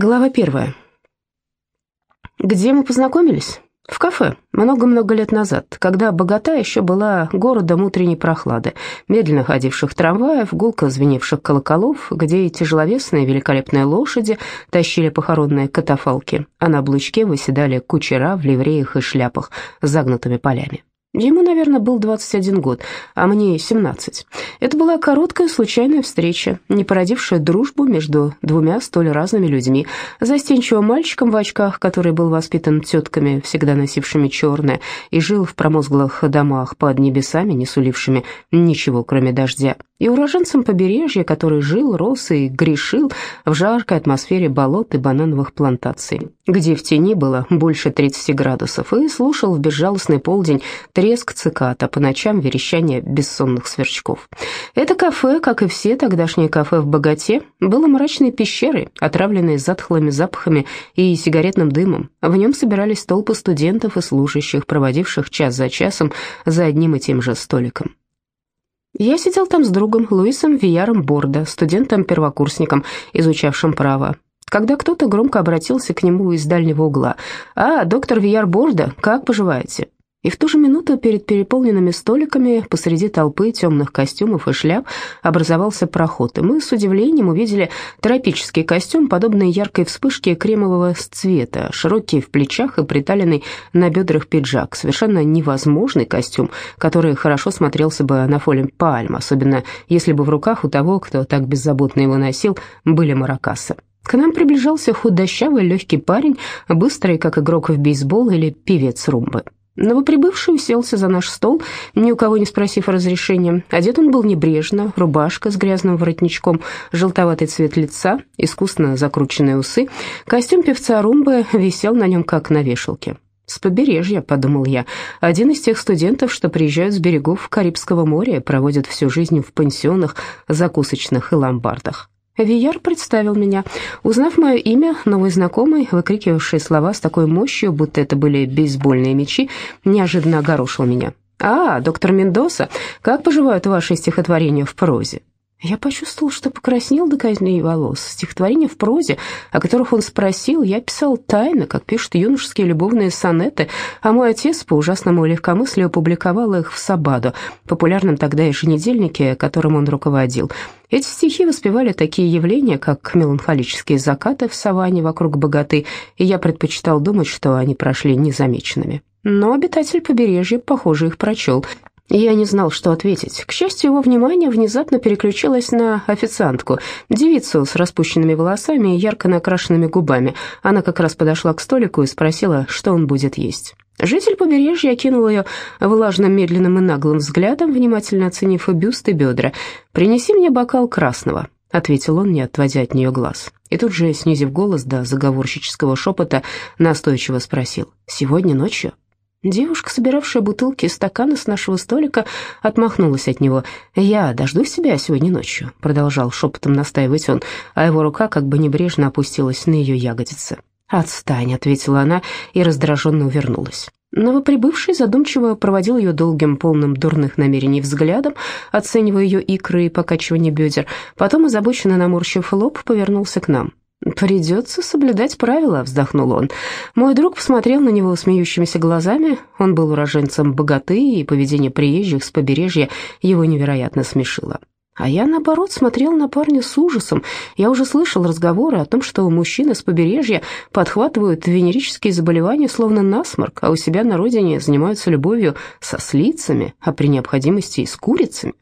Глава первая. Где мы познакомились? В кафе, много-много лет назад, когда богата еще была городом утренней прохлады, медленно ходивших трамваев, гулко звеневших колоколов, где тяжеловесные великолепные лошади тащили похоронные катафалки, а на облучке выседали кучера в ливреях и шляпах с загнутыми полями. Ему, наверное, был 21 год, а мне 17. Это была короткая случайная встреча, не породившая дружбу между двумя столь разными людьми. Застенчивым мальчиком в очках, который был воспитан тетками, всегда носившими черное, и жил в промозглых домах под небесами, не сулившими ничего, кроме дождя и уроженцем побережья, который жил, рос и грешил в жаркой атмосфере болот и банановых плантаций, где в тени было больше 30 градусов, и слушал в безжалостный полдень треск цикад, а по ночам верещание бессонных сверчков. Это кафе, как и все тогдашние кафе в Богате, было мрачной пещерой, отравленной затхлыми запахами и сигаретным дымом. В нем собирались толпы студентов и служащих, проводивших час за часом за одним и тем же столиком. Я сидел там с другом Луисом Вияром Борда, студентом-первокурсником, изучавшим право. Когда кто-то громко обратился к нему из дальнего угла. «А, доктор Вияр Борда, как поживаете?» И в ту же минуту перед переполненными столиками посреди толпы темных костюмов и шляп образовался проход, и мы с удивлением увидели тропический костюм, подобный яркой вспышке кремового цвета, широкий в плечах и приталенный на бедрах пиджак, совершенно невозможный костюм, который хорошо смотрелся бы на фоне пальм, особенно если бы в руках у того, кто так беззаботно его носил, были маракасы. К нам приближался худощавый легкий парень, быстрый, как игрок в бейсбол или певец румбы. Новоприбывший уселся за наш стол, ни у кого не спросив разрешения. Одет он был небрежно, рубашка с грязным воротничком, желтоватый цвет лица, искусно закрученные усы. Костюм певца румбы висел на нем, как на вешалке. «С побережья», — подумал я, — «один из тех студентов, что приезжают с берегов Карибского моря и проводят всю жизнь в пансионах, закусочных и ломбардах». Вияр представил меня. Узнав мое имя, новый знакомый, выкрикивавший слова с такой мощью, будто это были бейсбольные мячи, неожиданно огорошил меня. «А, доктор Мендоса, как поживают ваши стихотворения в прозе?» Я почувствовал, что покраснел до корней волос. Стихотворения в прозе, о которых он спросил, я писал тайно, как пишут юношеские любовные сонеты, а мой отец по ужасному легкомыслию опубликовал их в «Сабаду», популярном тогда еженедельнике, которым он руководил. Эти стихи воспевали такие явления, как меланхолические закаты в саванне вокруг богаты, и я предпочитал думать, что они прошли незамеченными. Но обитатель побережья, похоже, их прочел. Я не знал, что ответить. К счастью, его внимание внезапно переключилось на официантку, девицу с распущенными волосами и ярко накрашенными губами. Она как раз подошла к столику и спросила, что он будет есть. Житель побережья окинул ее влажным, медленным и наглым взглядом, внимательно оценив и бюст, и бедра. «Принеси мне бокал красного», — ответил он, не отводя от нее глаз. И тут же, снизив голос до заговорщического шепота, настойчиво спросил. «Сегодня ночью?» Девушка, собиравшая бутылки и стаканы с нашего столика, отмахнулась от него. «Я дождусь тебя сегодня ночью», — продолжал шепотом настаивать он, а его рука как бы небрежно опустилась на ее ягодицы. «Отстань», — ответила она и раздраженно увернулась. Новоприбывший задумчиво проводил ее долгим, полным дурных намерений взглядом, оценивая ее икры и покачивание бедер. Потом, озабоченно наморщив лоб, повернулся к нам. «Придется соблюдать правила», — вздохнул он. Мой друг посмотрел на него смеющимися глазами. Он был уроженцем богаты, и поведение приезжих с побережья его невероятно смешило. А я, наоборот, смотрел на парня с ужасом. Я уже слышал разговоры о том, что мужчины с побережья подхватывают венерические заболевания словно насморк, а у себя на родине занимаются любовью со слицами, а при необходимости и с курицами.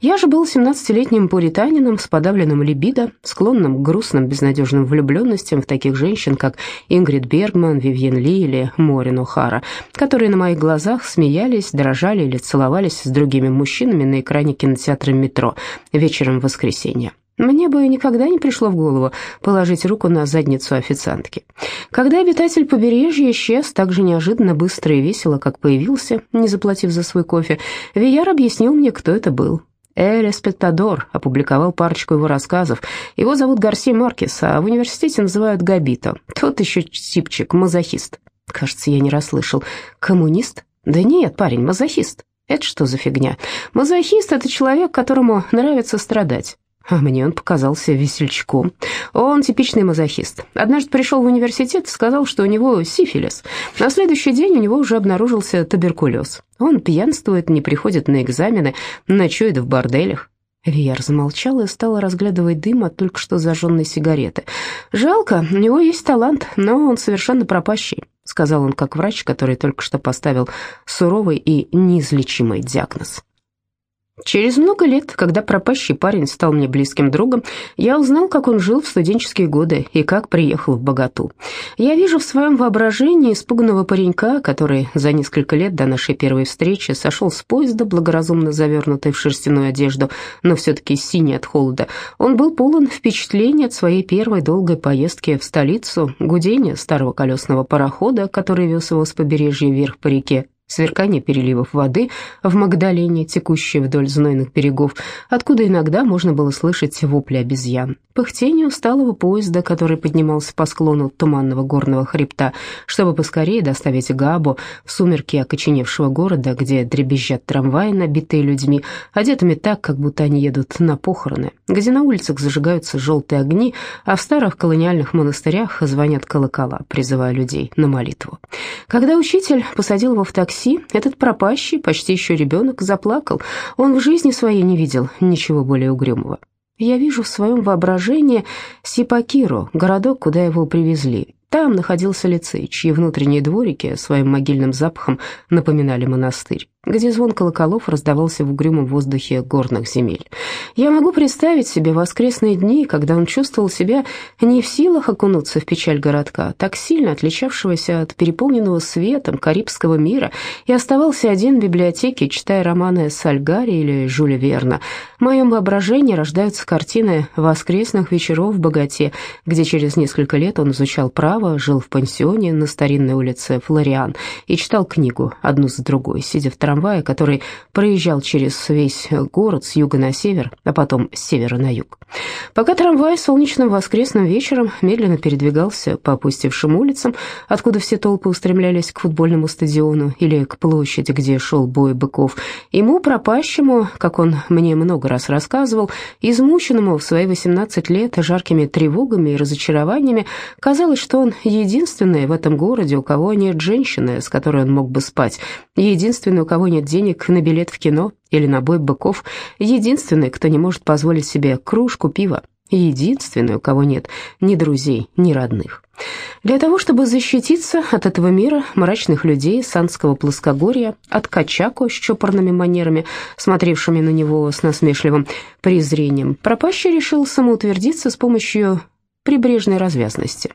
Я же был 17-летним пуританином с подавленным либидо, склонным к грустным, безнадежным влюбленностям в таких женщин, как Ингрид Бергман, Вивьен Ли или Морин О'Хара, которые на моих глазах смеялись, дрожали или целовались с другими мужчинами на экране кинотеатра «Метро» вечером в воскресенье. Мне бы никогда не пришло в голову положить руку на задницу официантки. Когда обитатель побережья исчез так же неожиданно, быстро и весело, как появился, не заплатив за свой кофе, Вияр объяснил мне, кто это был. «Эль Эспектадор» опубликовал парочку его рассказов. Его зовут Гарси Маркес, а в университете называют Габито. Тот еще типчик, мазохист. Кажется, я не расслышал. Коммунист? Да нет, парень, мазохист. Это что за фигня? Мазохист — это человек, которому нравится страдать. А мне он показался весельчаком. Он типичный мазохист. Однажды пришел в университет и сказал, что у него сифилис. На следующий день у него уже обнаружился туберкулез. Он пьянствует, не приходит на экзамены, ночует в борделях. Виер замолчал и стал разглядывать дым от только что зажженной сигареты. «Жалко, у него есть талант, но он совершенно пропащий», — сказал он как врач, который только что поставил суровый и неизлечимый диагноз. Через много лет, когда пропащий парень стал мне близким другом, я узнал, как он жил в студенческие годы и как приехал в Богату. Я вижу в своем воображении испуганного паренька, который за несколько лет до нашей первой встречи сошел с поезда, благоразумно завернутый в шерстяную одежду, но все-таки синий от холода. Он был полон впечатлений от своей первой долгой поездки в столицу, гудения старого колесного парохода, который вез его с побережья вверх по реке, сверкание переливов воды в Магдалене, текущей вдоль знойных берегов, откуда иногда можно было слышать вопли обезьян, пыхтение усталого поезда, который поднимался по склону туманного горного хребта, чтобы поскорее доставить Габу в сумерки окоченевшего города, где дребезжат трамваи, набитые людьми, одетыми так, как будто они едут на похороны, где на улицах зажигаются желтые огни, а в старых колониальных монастырях звонят колокола, призывая людей на молитву. Когда учитель посадил его в такси, такси этот пропащий, почти еще ребенок, заплакал. Он в жизни своей не видел ничего более угрюмого. Я вижу в своем воображении Сипакиру, городок, куда его привезли. Там находился лицей, чьи внутренние дворики своим могильным запахом напоминали монастырь где звон колоколов раздавался в угрюмом воздухе горных земель. Я могу представить себе воскресные дни, когда он чувствовал себя не в силах окунуться в печаль городка, так сильно отличавшегося от переполненного светом карибского мира, и оставался один в библиотеке, читая романы Сальгари или Жюля Верна. В моем воображении рождаются картины воскресных вечеров в богате, где через несколько лет он изучал право, жил в пансионе на старинной улице Флориан и читал книгу одну за другой, сидя в трамвае, трамвая, который проезжал через весь город с юга на север, а потом с севера на юг. Пока трамвай солнечным воскресным вечером медленно передвигался по опустевшим улицам, откуда все толпы устремлялись к футбольному стадиону или к площади, где шел бой быков, ему, пропащему, как он мне много раз рассказывал, измученному в свои 18 лет жаркими тревогами и разочарованиями, казалось, что он единственный в этом городе, у кого нет женщины, с которой он мог бы спать, единственный, у кого нет денег на билет в кино или на бой быков, единственный, кто не может позволить себе кружку пива, единственный, у кого нет ни друзей, ни родных. Для того, чтобы защититься от этого мира мрачных людей Санского плоскогорья, от Качаку с чопорными манерами, смотревшими на него с насмешливым презрением, пропащий решил самоутвердиться с помощью прибрежной развязности.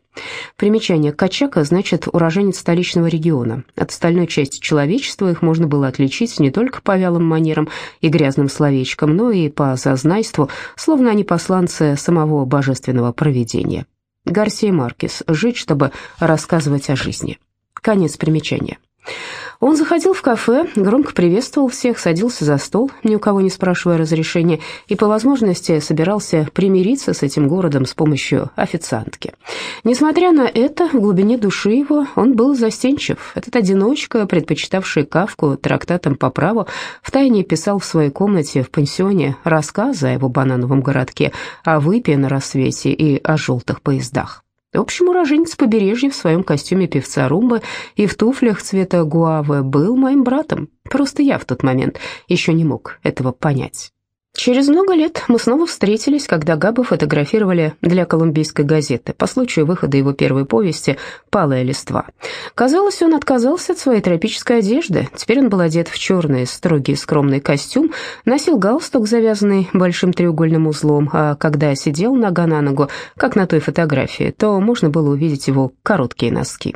Примечание «качака» значит уроженец столичного региона. От остальной части человечества их можно было отличить не только по вялым манерам и грязным словечкам, но и по зазнайству, словно они посланцы самого божественного провидения. Гарсия Маркес «Жить, чтобы рассказывать о жизни». Конец примечания. Он заходил в кафе, громко приветствовал всех, садился за стол, ни у кого не спрашивая разрешения, и по возможности собирался примириться с этим городом с помощью официантки. Несмотря на это, в глубине души его он был застенчив. Этот одиночка, предпочитавший Кавку трактатом по праву, втайне писал в своей комнате в пансионе рассказы о его банановом городке, о выпе на рассвете и о желтых поездах. В общем, уроженец побережья в своем костюме певца румбы и в туфлях цвета гуавы был моим братом. Просто я в тот момент еще не мог этого понять. Через много лет мы снова встретились, когда Габу фотографировали для колумбийской газеты по случаю выхода его первой повести «Палая листва». Казалось, он отказался от своей тропической одежды. Теперь он был одет в черный, строгий, скромный костюм, носил галстук, завязанный большим треугольным узлом, а когда сидел нога на ногу, как на той фотографии, то можно было увидеть его короткие носки.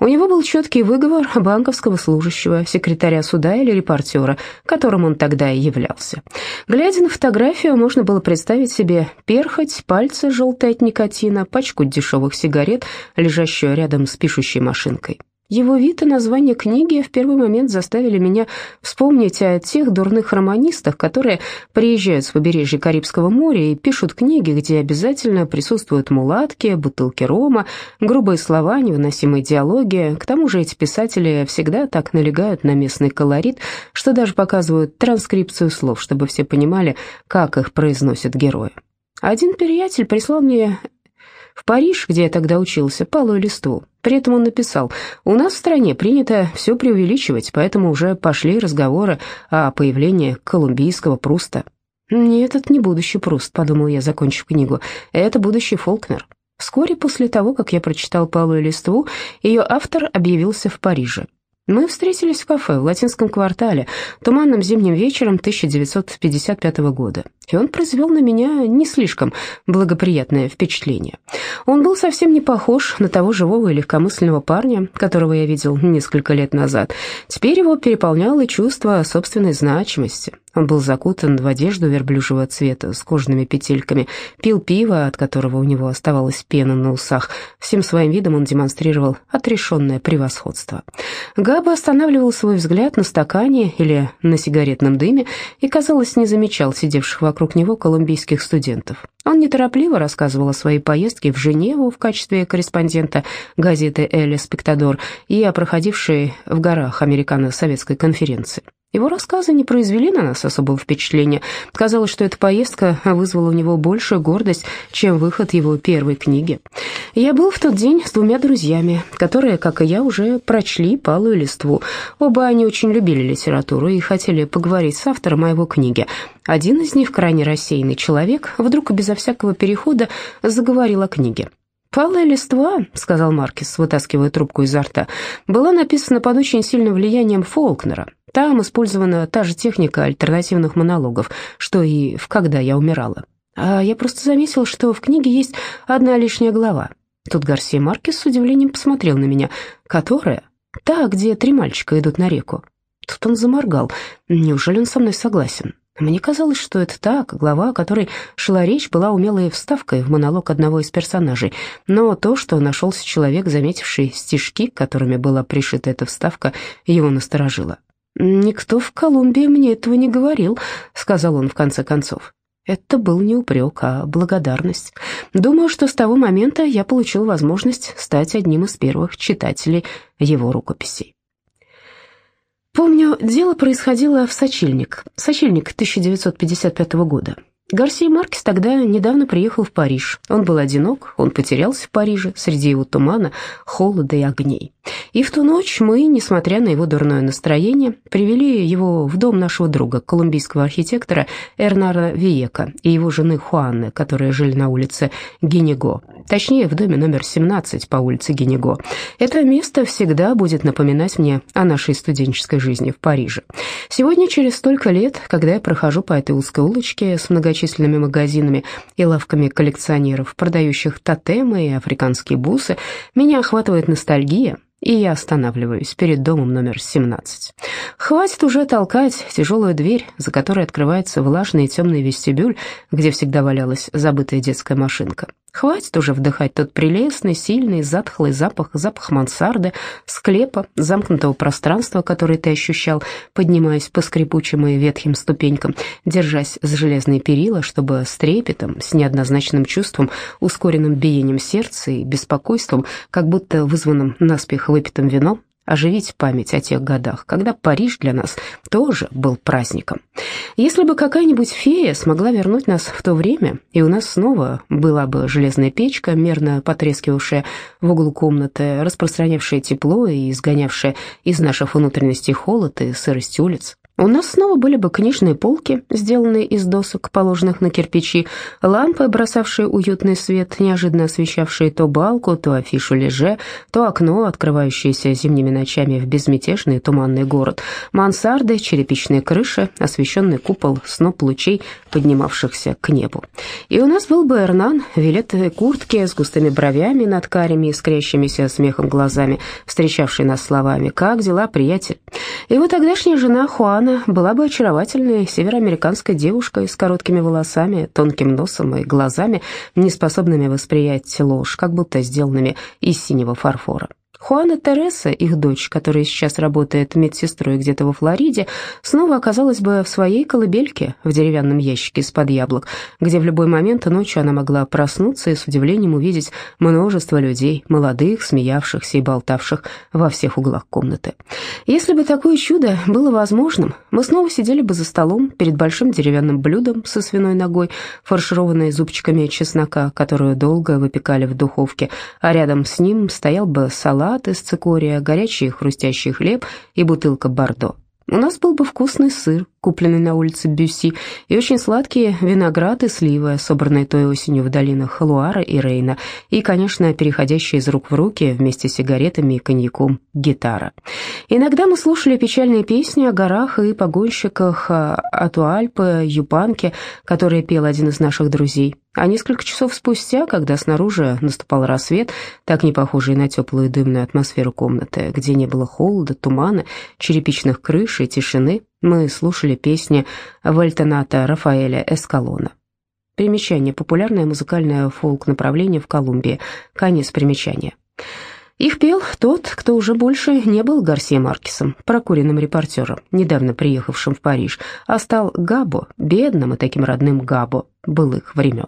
У него был четкий выговор банковского служащего, секретаря суда или репортера, которым он тогда и являлся. Глядя Глядя на фотографию, можно было представить себе перхоть, пальцы желтые от никотина, пачку дешевых сигарет, лежащую рядом с пишущей машинкой. Его вид и название книги в первый момент заставили меня вспомнить о тех дурных романистах, которые приезжают с побережья Карибского моря и пишут книги, где обязательно присутствуют мулатки, бутылки рома, грубые слова, невыносимые диалоги. К тому же эти писатели всегда так налегают на местный колорит, что даже показывают транскрипцию слов, чтобы все понимали, как их произносят герои. Один приятель прислал мне в Париж, где я тогда учился, палую листву. При этом он написал, «У нас в стране принято все преувеличивать, поэтому уже пошли разговоры о появлении колумбийского Пруста». «Нет, это не будущий Пруст», — подумал я, закончив книгу. «Это будущий Фолкнер». Вскоре после того, как я прочитал «Палую листву», ее автор объявился в Париже. Мы встретились в кафе в латинском квартале туманным зимним вечером 1955 года, и он произвел на меня не слишком благоприятное впечатление. Он был совсем не похож на того живого и легкомысленного парня, которого я видел несколько лет назад. Теперь его переполняло чувство собственной значимости. Он был закутан в одежду верблюжьего цвета с кожаными петельками, пил пиво, от которого у него оставалась пена на усах. Всем своим видом он демонстрировал отрешенное превосходство. Габа останавливал свой взгляд на стакане или на сигаретном дыме и, казалось, не замечал сидевших вокруг него колумбийских студентов. Он неторопливо рассказывал о своей поездке в Женеву в качестве корреспондента газеты «Эль Спектадор» и о проходившей в горах американо-советской конференции. Его рассказы не произвели на нас особого впечатления. Казалось, что эта поездка вызвала у него большую гордость, чем выход его первой книги. Я был в тот день с двумя друзьями, которые, как и я, уже прочли «Палую листву». Оба они очень любили литературу и хотели поговорить с автором моего книги. Один из них, крайне рассеянный человек, вдруг безо всякого перехода заговорил о книге. «Палая листва», — сказал Маркис, вытаскивая трубку изо рта, — «была написана под очень сильным влиянием Фолкнера. Там использована та же техника альтернативных монологов, что и в «Когда я умирала». А я просто заметил, что в книге есть одна лишняя глава. Тут Гарсия Маркес с удивлением посмотрел на меня. «Которая?» «Та, где три мальчика идут на реку». Тут он заморгал. «Неужели он со мной согласен?» Мне казалось, что это так, глава, о которой шла речь, была умелой вставкой в монолог одного из персонажей, но то, что нашелся человек, заметивший стишки, которыми была пришита эта вставка, его насторожило. «Никто в Колумбии мне этого не говорил», — сказал он в конце концов. Это был не упрек, а благодарность. Думаю, что с того момента я получил возможность стать одним из первых читателей его рукописей. Помню, дело происходило в Сочельник, Сочельник 1955 года. Гарсия Маркес тогда недавно приехал в Париж. Он был одинок, он потерялся в Париже среди его тумана, холода и огней. И в ту ночь мы, несмотря на его дурное настроение, привели его в дом нашего друга, колумбийского архитектора Эрнара Виека и его жены Хуанны, которые жили на улице Генего. Точнее, в доме номер 17 по улице Генего. Это место всегда будет напоминать мне о нашей студенческой жизни в Париже. Сегодня, через столько лет, когда я прохожу по этой узкой улочке с многочисленными магазинами и лавками коллекционеров, продающих тотемы и африканские бусы, меня охватывает ностальгия, и я останавливаюсь перед домом номер 17. Хватит уже толкать тяжелую дверь, за которой открывается влажный и темный вестибюль, где всегда валялась забытая детская машинка. Хватит уже вдыхать тот прелестный, сильный, затхлый запах, запах мансарды, склепа, замкнутого пространства, который ты ощущал, поднимаясь по скрипучим и ветхим ступенькам, держась за железные перила, чтобы с трепетом, с неоднозначным чувством, ускоренным биением сердца и беспокойством, как будто вызванным наспех выпитым вином, оживить память о тех годах, когда Париж для нас тоже был праздником. Если бы какая-нибудь фея смогла вернуть нас в то время, и у нас снова была бы железная печка, мерно потрескивавшая в углу комнаты, распространявшая тепло и изгонявшая из наших внутренностей холод и сырость улиц, у нас снова были бы книжные полки, сделанные из досок, положенных на кирпичи, лампы, бросавшие уютный свет, неожиданно освещавшие то балку, то афишу леже, то окно, открывающееся зимними ночами в безмятежный туманный город, мансарды, черепичные крыши, освещенный купол, сноп лучей, поднимавшихся к небу. И у нас был бы Эрнан, вилетовые куртки с густыми бровями над карими и скрещимися смехом глазами, встречавший нас словами «Как дела, приятель?» Его тогдашняя жена Хуан Анна была бы очаровательной североамериканской девушкой с короткими волосами, тонким носом и глазами, неспособными восприять ложь, как будто сделанными из синего фарфора. Хуана Тереса, их дочь, которая сейчас работает медсестрой где-то во Флориде, снова оказалась бы в своей колыбельке в деревянном ящике из-под яблок, где в любой момент ночью она могла проснуться и с удивлением увидеть множество людей, молодых, смеявшихся и болтавших во всех углах комнаты. Если бы такое чудо было возможным, мы снова сидели бы за столом перед большим деревянным блюдом со свиной ногой, фаршированной зубчиками чеснока, которую долго выпекали в духовке, а рядом с ним стоял бы салат из цикория, горячий хрустящий хлеб и бутылка бордо. У нас был бы вкусный сыр, купленный на улице Бюсси, и очень сладкие виноград и сливы, собранные той осенью в долинах Луара и Рейна, и, конечно, переходящие из рук в руки вместе с сигаретами и коньяком гитара. Иногда мы слушали печальные песни о горах и погонщиках Атуальпы, Юпанке, которые пел один из наших друзей. А несколько часов спустя, когда снаружи наступал рассвет, так не похожий на теплую дымную атмосферу комнаты, где не было холода, тумана, черепичных крыш и тишины, мы слушали песни Вальтоната Рафаэля Эскалона. Примечание. Популярное музыкальное фолк-направление в Колумбии. Конец примечания. Их пел тот, кто уже больше не был Гарсия Маркесом, прокуренным репортером, недавно приехавшим в Париж, а стал Габо, бедным и таким родным Габо былых времен.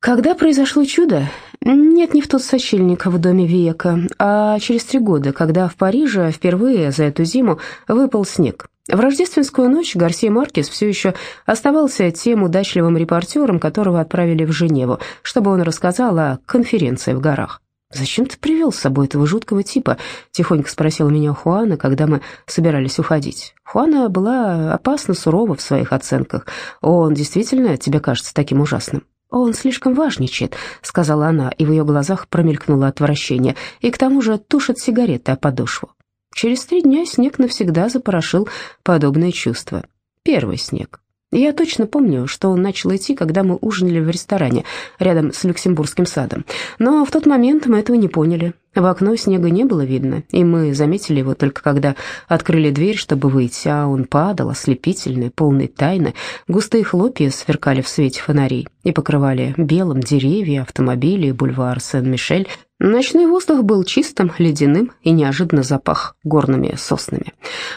Когда произошло чудо? Нет, не в тот сочельник в доме Века, а через три года, когда в Париже впервые за эту зиму выпал снег. В рождественскую ночь Гарсия Маркес все еще оставался тем удачливым репортером, которого отправили в Женеву, чтобы он рассказал о конференции в горах. «Зачем ты привел с собой этого жуткого типа?» — тихонько спросила меня Хуана, когда мы собирались уходить. Хуана была опасно сурова в своих оценках. «Он действительно тебе кажется таким ужасным?» «Он слишком важничает», — сказала она, и в ее глазах промелькнуло отвращение, и к тому же тушит сигареты о подошву. Через три дня снег навсегда запорошил подобное чувство. Первый снег. Я точно помню, что он начал идти, когда мы ужинали в ресторане рядом с Люксембургским садом. Но в тот момент мы этого не поняли. В окно снега не было видно, и мы заметили его только когда открыли дверь, чтобы выйти, а он падал, ослепительный, полный тайны. Густые хлопья сверкали в свете фонарей и покрывали белым деревья, автомобили бульвар Сен-Мишель, Ночной воздух был чистым, ледяным и неожиданно запах горными соснами.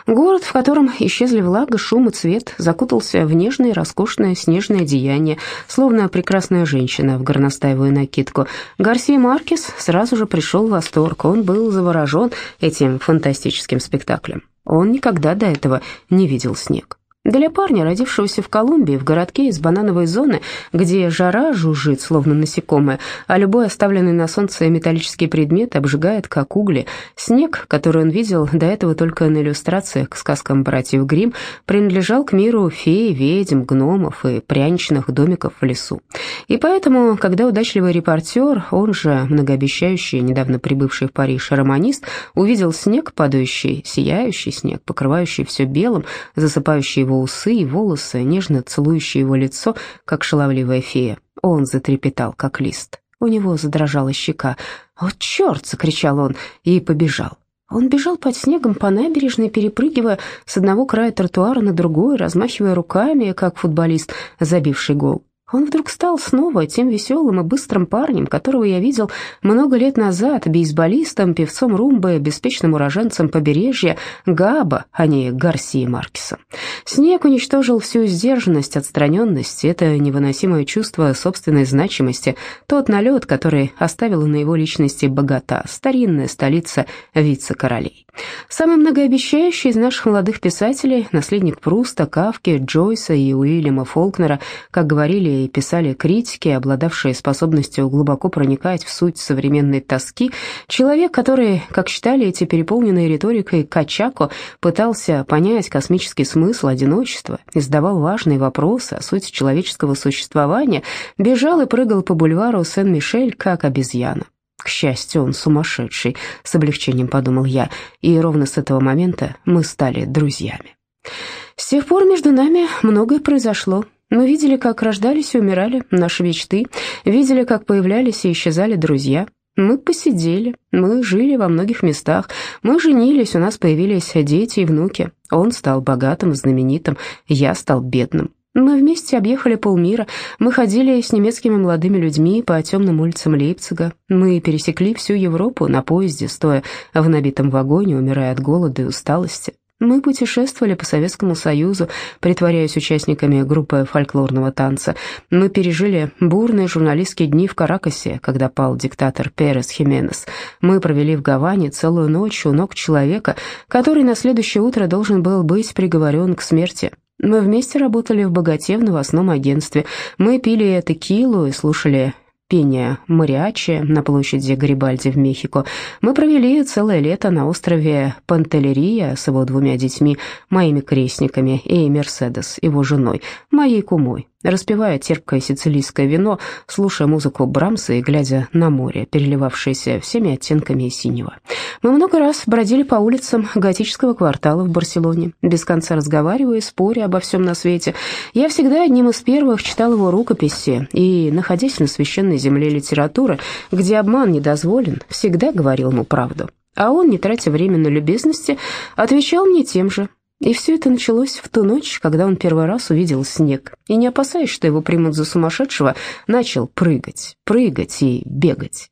Город, в котором исчезли влага, шум и цвет, закутался в нежное, роскошное снежное одеяние, словно прекрасная женщина в горностаевую накидку. Гарсия Маркес сразу же пришел в восторг, он был заворожен этим фантастическим спектаклем. Он никогда до этого не видел снег. Для парня, родившегося в Колумбии, в городке из банановой зоны, где жара жужжит, словно насекомое, а любой оставленный на солнце металлический предмет обжигает, как угли, снег, который он видел до этого только на иллюстрациях к сказкам братьев Гримм, принадлежал к миру фей, ведьм, гномов и пряничных домиков в лесу. И поэтому, когда удачливый репортер, он же многообещающий, недавно прибывший в Париж романист, увидел снег, падающий, сияющий снег, покрывающий все белым, засыпающий его усы и волосы, нежно целующие его лицо, как шаловливая фея. Он затрепетал, как лист. У него задрожала щека. «О, черт!» — закричал он и побежал. Он бежал под снегом по набережной, перепрыгивая с одного края тротуара на другой, размахивая руками, как футболист, забивший гол. Он вдруг стал снова тем веселым и быстрым парнем, которого я видел много лет назад, бейсболистом, певцом румбы, беспечным уроженцем побережья, Габа, а не Гарсии Маркеса. Снег уничтожил всю сдержанность, отстраненность, это невыносимое чувство собственной значимости, тот налет, который оставила на его личности богата, старинная столица вице-королей. Самый многообещающий из наших молодых писателей, наследник Пруста, Кавки, Джойса и Уильяма Фолкнера, как говорили и писали критики, обладавшие способностью глубоко проникать в суть современной тоски, человек, который, как считали эти переполненные риторикой Качако, пытался понять космический смысл одиночества и задавал важные вопросы о сути человеческого существования, бежал и прыгал по бульвару Сен-Мишель, как обезьяна. К счастью, он сумасшедший, с облегчением подумал я, и ровно с этого момента мы стали друзьями. С тех пор между нами многое произошло. Мы видели, как рождались и умирали наши мечты, видели, как появлялись и исчезали друзья. Мы посидели, мы жили во многих местах, мы женились, у нас появились дети и внуки. Он стал богатым, знаменитым, я стал бедным. Мы вместе объехали полмира, мы ходили с немецкими молодыми людьми по темным улицам Лейпцига, мы пересекли всю Европу на поезде, стоя в набитом вагоне, умирая от голода и усталости. Мы путешествовали по Советскому Союзу, притворяясь участниками группы фольклорного танца. Мы пережили бурные журналистские дни в Каракасе, когда пал диктатор Перес Хименес. Мы провели в Гаване целую ночь у ног человека, который на следующее утро должен был быть приговорен к смерти. Мы вместе работали в «Богате» в новостном агентстве. Мы пили текилу и слушали пение мариачи на площади Гарибальди в Мехико. Мы провели целое лето на острове Пантелерия с его двумя детьми, моими крестниками, и Мерседес, его женой, моей кумой распивая терпкое сицилийское вино, слушая музыку Брамса и глядя на море, переливавшееся всеми оттенками синего. Мы много раз бродили по улицам готического квартала в Барселоне, без конца разговаривая и споря обо всем на свете. Я всегда одним из первых читал его рукописи и, находясь на священной земле литературы, где обман не дозволен, всегда говорил ему правду. А он, не тратя время на любезности, отвечал мне тем же, и все это началось в ту ночь, когда он первый раз увидел снег, и, не опасаясь, что его примут за сумасшедшего, начал прыгать, прыгать и бегать.